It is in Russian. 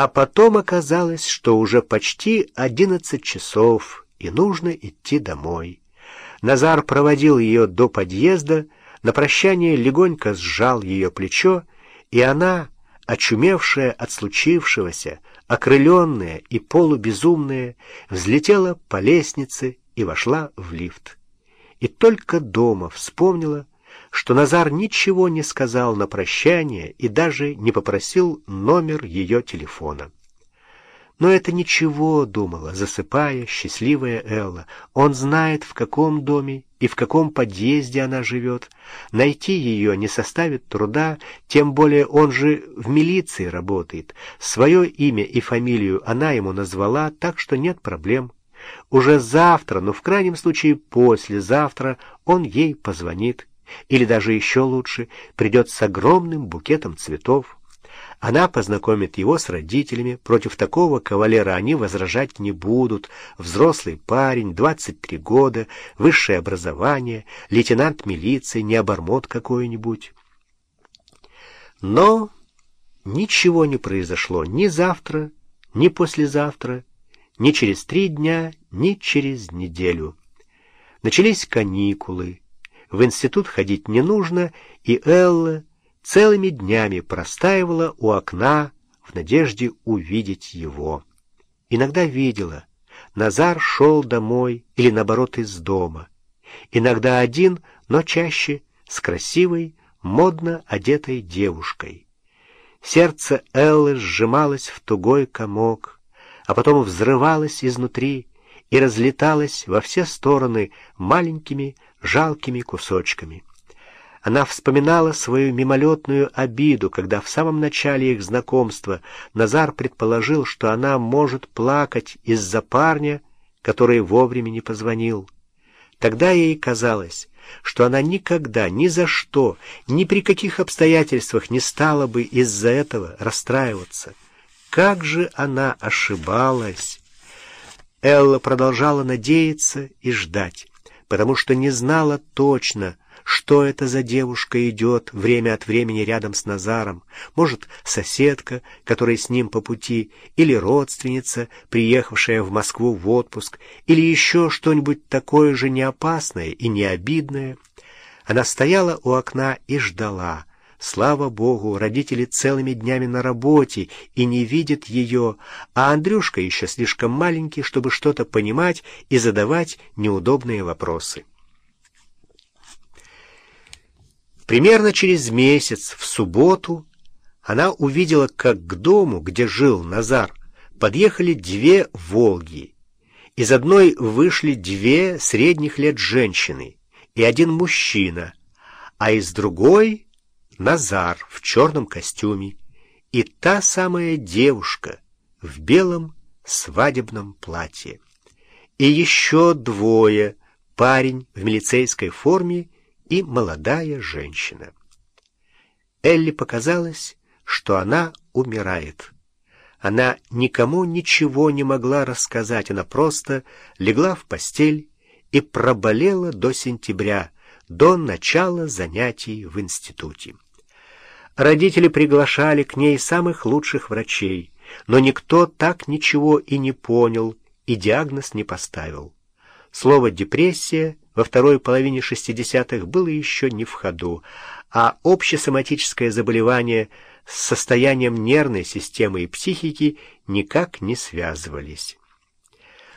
А потом оказалось, что уже почти одиннадцать часов, и нужно идти домой. Назар проводил ее до подъезда, на прощание легонько сжал ее плечо, и она, очумевшая от случившегося, окрыленная и полубезумная, взлетела по лестнице и вошла в лифт. И только дома вспомнила, что Назар ничего не сказал на прощание и даже не попросил номер ее телефона. Но это ничего, думала, засыпая, счастливая Элла. Он знает, в каком доме и в каком подъезде она живет. Найти ее не составит труда, тем более он же в милиции работает. Свое имя и фамилию она ему назвала, так что нет проблем. Уже завтра, но в крайнем случае послезавтра, он ей позвонит. Или даже еще лучше, придет с огромным букетом цветов. Она познакомит его с родителями. Против такого кавалера они возражать не будут. Взрослый парень, 23 года, высшее образование, лейтенант милиции, не обормот какой-нибудь. Но ничего не произошло ни завтра, ни послезавтра, ни через три дня, ни через неделю. Начались каникулы. В институт ходить не нужно, и Элла целыми днями простаивала у окна в надежде увидеть его. Иногда видела. Назар шел домой или, наоборот, из дома. Иногда один, но чаще с красивой, модно одетой девушкой. Сердце Эллы сжималось в тугой комок, а потом взрывалось изнутри и разлеталось во все стороны маленькими жалкими кусочками. Она вспоминала свою мимолетную обиду, когда в самом начале их знакомства Назар предположил, что она может плакать из-за парня, который вовремя не позвонил. Тогда ей казалось, что она никогда, ни за что, ни при каких обстоятельствах не стала бы из-за этого расстраиваться. Как же она ошибалась! Элла продолжала надеяться и ждать, потому что не знала точно, что это за девушка идет время от времени рядом с Назаром? Может, соседка, которая с ним по пути, или родственница, приехавшая в Москву в отпуск, или еще что-нибудь такое же неопасное и необидное? Она стояла у окна и ждала. Слава Богу, родители целыми днями на работе и не видят ее, а Андрюшка еще слишком маленький, чтобы что-то понимать и задавать неудобные вопросы. Примерно через месяц, в субботу, она увидела, как к дому, где жил Назар, подъехали две «Волги». Из одной вышли две средних лет женщины и один мужчина, а из другой — Назар в черном костюме и та самая девушка в белом свадебном платье. И еще двое — парень в милицейской форме и молодая женщина. Элли показалось, что она умирает. Она никому ничего не могла рассказать, она просто легла в постель и проболела до сентября, до начала занятий в институте. Родители приглашали к ней самых лучших врачей, но никто так ничего и не понял, и диагноз не поставил. Слово «депрессия» во второй половине 60-х было еще не в ходу, а общесоматическое заболевание с состоянием нервной системы и психики никак не связывались.